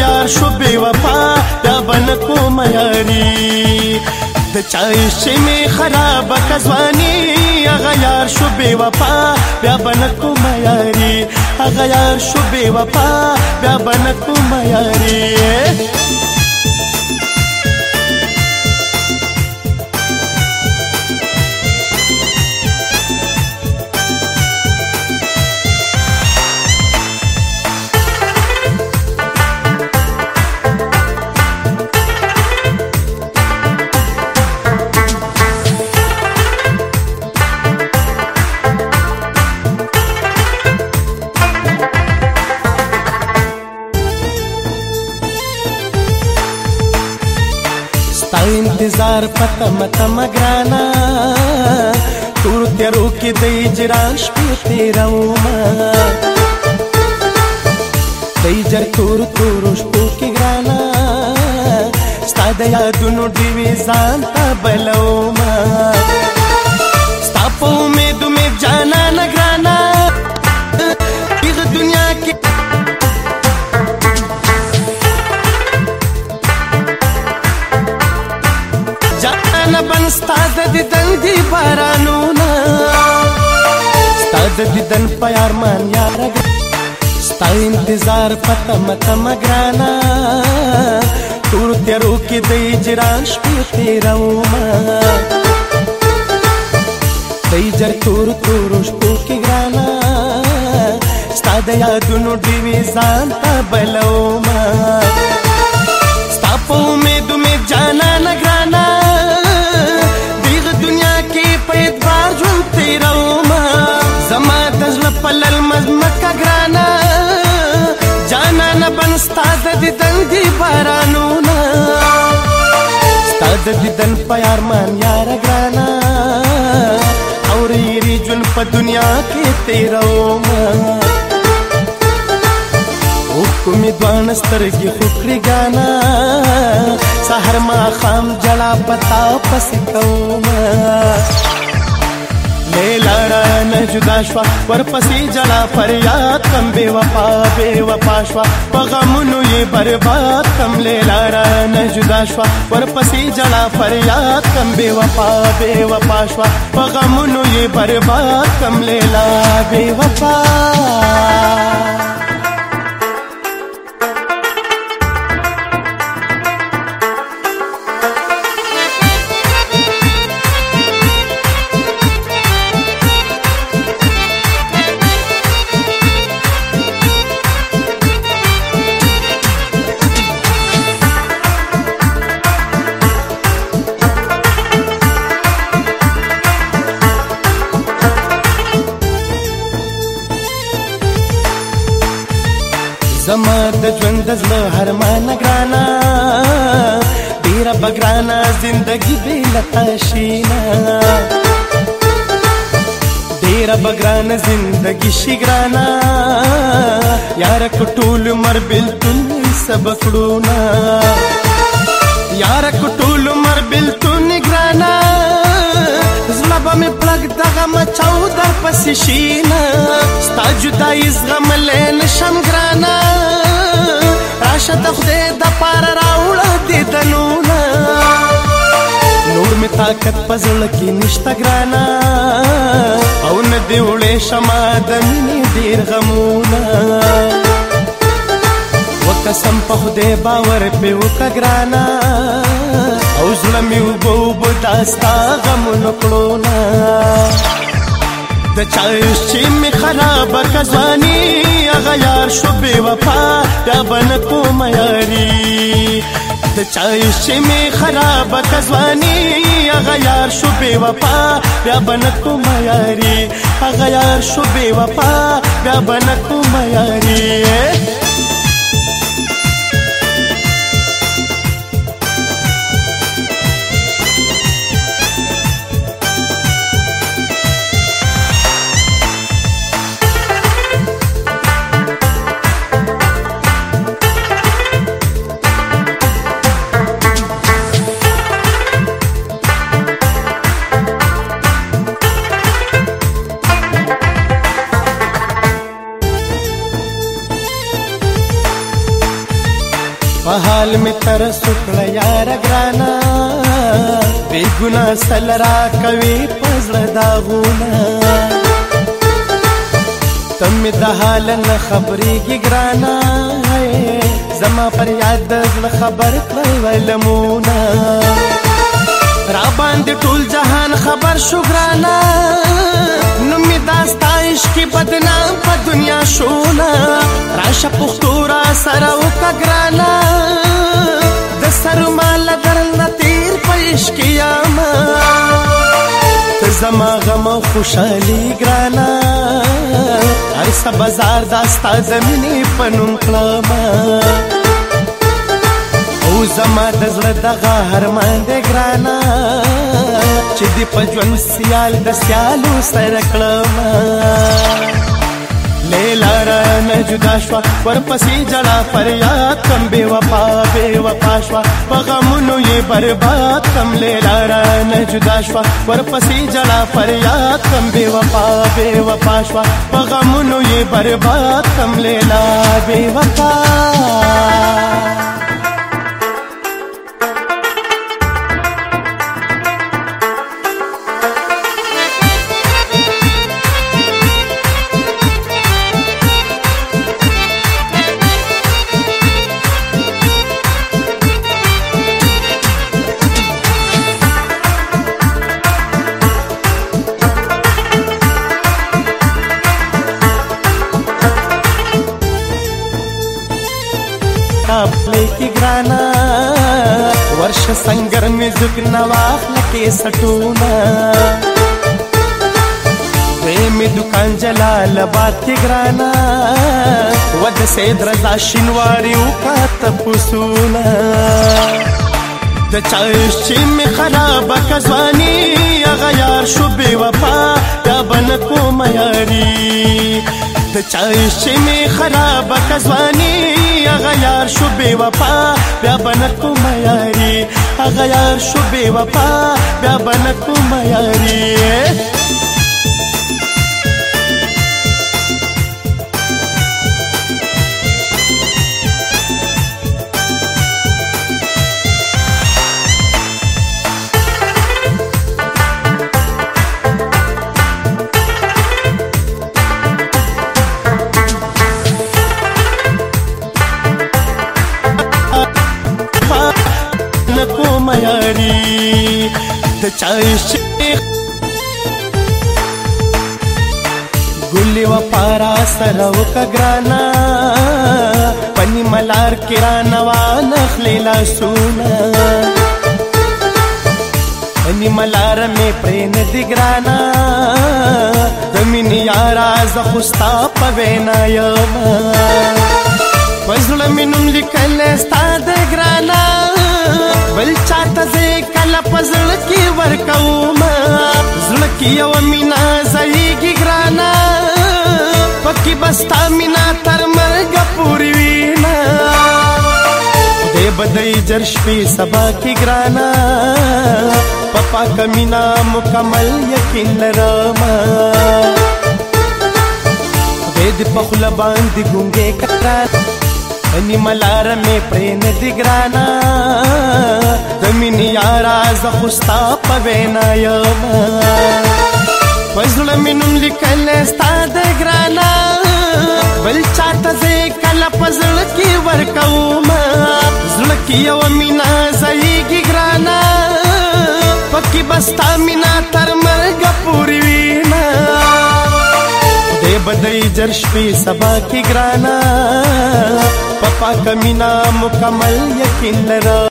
یار شو بی وفا دا بن کو میاری د چای شمی خراب کزوانی هغه یار شو بی وفا بیا بن کو میاری هغه یار شو بی وفا بیا بن کو میاری انتظار پته مته مګرانا تور تیرو کې د اجران شپې تیرو ما دای جر تور تور شپو کې ګرانا ستا د یادونو دیوي ځان ته بلو ما ستا په امید مې جانا د دیدن په ارمان یارګ ستا انتظار پته مته مګرانا تور تیرو کې د اجران شپې تیرو ما دای جر تور تور شپو کې ګرانا ستا د یادونو دی ځان ته بل د دیدن په ارمان یار ګرانا او ری جون په دنیا کې تیرو ما حکم دوان سترګي خوکړي گانا سحر ما خام جلا پتا پس کوما لاره نه جدا شوا ورپسې جلا فریاد کم بے وفا بے وفا شوا په غمونو یې برباد کم لاره نه جدا شوا ورپسې جلا فریاد کم بے وفا بے وفا شوا په غمونو یې برباد کم لاره بے وفا زما د ژوند د زړه هرمان ګرانا ډیر بګرانا زندګي بې لتاشینا ډیر بګران زندګي شي ګرانا یار کټول مر بالکل سبکړو نا یار کټول مر بالکل به مې پلګ دغه مچاو در پسې شینه ستا جدایي زغملی نشم ګرانه راشه د خدای دپاره راوړه دیدنونه نور مې طاقت په زړه کې نشته ګرانه او نه دې وړې شمه د مینې ډېر غمونه قسم په خدای باور په وکړانا ستا غم نکړو نا د چایش چې می خراب کزانی هغه یار شو بے وفا دا بن کوم یاري د چایش چې می خراب کزانی هغه یار شو بے وفا دا بن کوم یاري هغه یار شو بے وفا دا بن کوم یاري په حال می تر سکړه یار ګرانا بی ګنا سل را کوي پزړه دا غونا تم د حال نه خبرې کی ګرانا زما پر یاد د خبر کړې ولمونه را باندې ټول جهان خبر شکرانا نو می داستایش کې بدنام په دنیا شونا راشه پختو را سره وکګرانا د سر مال درنه تیر پېش کیاما ته زما غم خوشالي ګرانا هر څه بازار داستا زمینی پنوم کلاما او زما د زړه دغه هرمان دی ګرانه چې دی په ژوند سیال د سیالو سره کړم لیلا رانه جدا شوا ورپسې جړا فریاد کم بے وفا بے وفا شوا په غمونو یې برباد کم لیلا رانه جدا شوا ورپسې جړا فریاد کم بے وفا بے وفا شوا په غمونو یې برباد کم لیلا بے وفا خپلې کې ګرانا ورش سنگر می زګ نواخ لکه سټونا می دکان جلال آباد کې ګرانا ود سید رضا شینواری او کا تپسونا د چایش چې می خراب کزوانی هغه یار شو بی وفا دا بن کوم یاري د چایش چې می خراب کزوانی هغه یار شو بی وفا بیا بن کوم یاري هغه یار شو بی وفا بیا بن کوم یاري د چای شیخ ګلی و پارا سره وکګرانا پنی ملار کران وان خلی لا سونا پنی ملار می پرین دی ګرانا دمین یارا ز خوستا پوینا یما پزړه مینم لیکل ستا د ګرانا بل چاته زه کله پزړ کې ورکوم زړه کې یو مینا زېږي ګرانا پکې بستا مینا تر مرګ پورې وینا دې بدای جر شپې سبا کې ګرانا پپا کمینا مکمل یقین لرما دې په خپل باندې ګونګې کتره نیملار مې پرې نه دی ګرانا زمين یارا ز خوستا پوینا یم پزړه مینم لیکل ستاد ګرانا بل چاته زه کله پزړ کی ورکوم زړه کی یو مینا زېږي ګرانا پکې بستا مینا تر مرګ پوری وینا دې بدای جرش په سبا کی ګرانا పాకమినా ముఖమల్య కిన్నరా